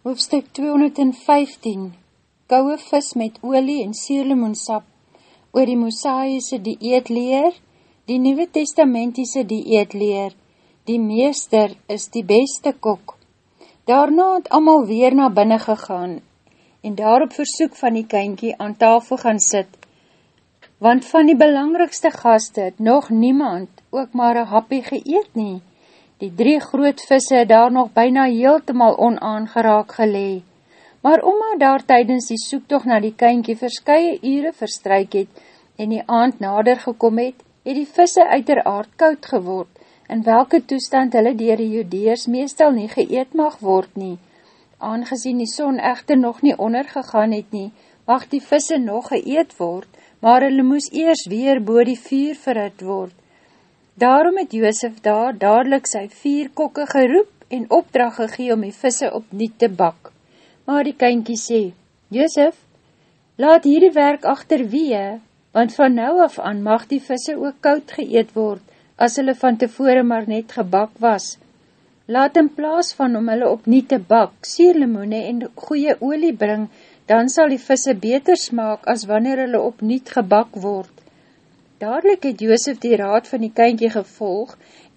Hoofstuk 215 Kouwe vis met olie en sierlemoensap oor die Mosaïse dieetleer, die Nieuwe Testamentiese dieetleer, die meester is die beste kok. Daarna het amal weer na binnen gegaan en daarop versoek van die kynkie aan tafel gaan sit, want van die belangrikste gaste het nog niemand ook maar een happie geëet nie. Die drie groot visse het daar nog byna heeltemal onaangeraak gelee. Maar oma daar tydens die soektocht na die kynkie verskye ure verstryk het en die aand nader gekom het, het die visse uiteraard koud geword, in welke toestand hulle dier die judeers meestal nie geëet mag word nie. Aangezien die son echter nog nie ondergegaan het nie, mag die visse nog geëet word, maar hulle moes eers weer boor die vuur verhit word. Daarom het Joosef daar dadelijk sy vier kokke geroep en opdracht gegee om die visse opnieuw te bak. Maar die kynkie sê, Joosef, laat hierdie werk achterwee, want van nou af aan mag die visse ook koud geëet word, as hulle van tevore maar net gebak was. Laat in plaas van om hulle opnieuw te bak, sierlemoene en goeie olie bring, dan sal die visse beter smaak as wanneer hulle opnieuw gebak word. Dadelijk het Joosef die raad van die kynkie gevolg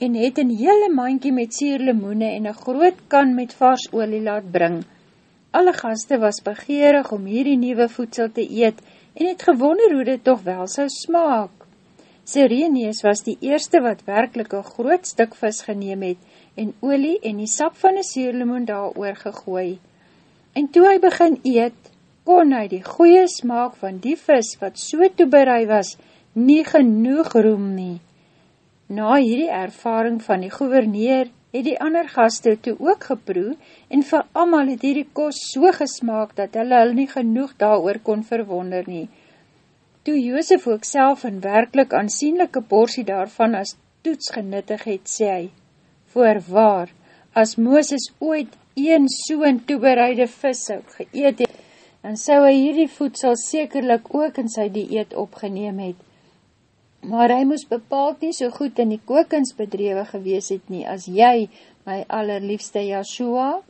en het een hele mankie met sierlemoene en een groot kan met vars olie laat bring. Alle gaste was begeerig om hierdie nieuwe voedsel te eet en het gewonder hoe dit toch wel sou smaak. Sireneus was die eerste wat werkelijk een groot stuk vis geneem het en olie en die sap van die sierlemoen daar oorgegooi. En toe hy begin eet, kon hy die goeie smaak van die vis wat so toeberei was, nie genoeg roem nie. Na hierdie ervaring van die gouverneur het die ander gaste toe ook geproe en vir amal het hierdie kos so gesmaak dat hulle hulle nie genoeg daar kon verwonder nie. Toe Joosef ook self een werkelijk aansienlijke porsie daarvan as toets genuttig het, sê hy, Voorwaar, as Mooses ooit een soen toebereide vis sou geëet het, dan sou hy hierdie voedsel sekerlik ook in sy dieet opgeneem het maar hy moes bepaald nie so goed in die kookins bedrewe gewees het nie as jy, my allerliefste Yahshua.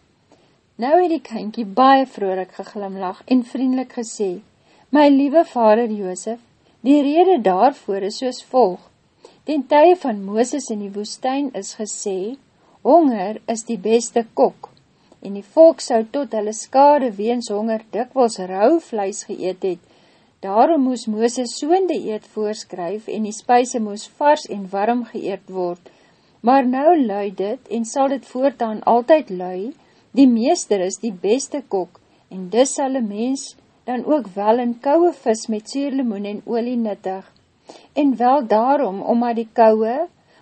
Nou het die kynkie baie vrolik geglimlag en vriendelik gesê, My liewe vader Joosef, die rede daarvoor is soos volg. Den tye van Mooses in die woestijn is gesê, Honger is die beste kok, en die volk sou tot hulle skade weens honger dikwels rauw vleis geëet het, Daarom moes Mooses soon die eet voorskryf en die spuise moes vars en warm geëerd word. Maar nou lui dit en sal dit voortaan altyd lui, die meester is die beste kok en dis sal een mens dan ook wel in kouwe vis met suurlemoen en olie nuttig. En wel daarom, omdat die kouwe,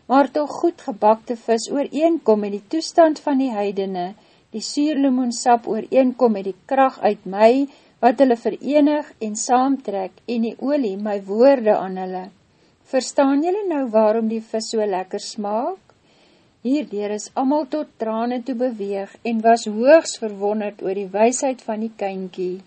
maar toch goed gebakte vis ooreenkom met die toestand van die heidene, die suurlemoensap ooreenkom met die kracht uit my, wat hulle verenig en saamtrek en die olie my woorde aan hulle. Verstaan julle nou waarom die vis so lekker smaak? Hierdeer is amal tot trane toe beweeg en was hoogs verwonderd oor die wysheid van die kynkie.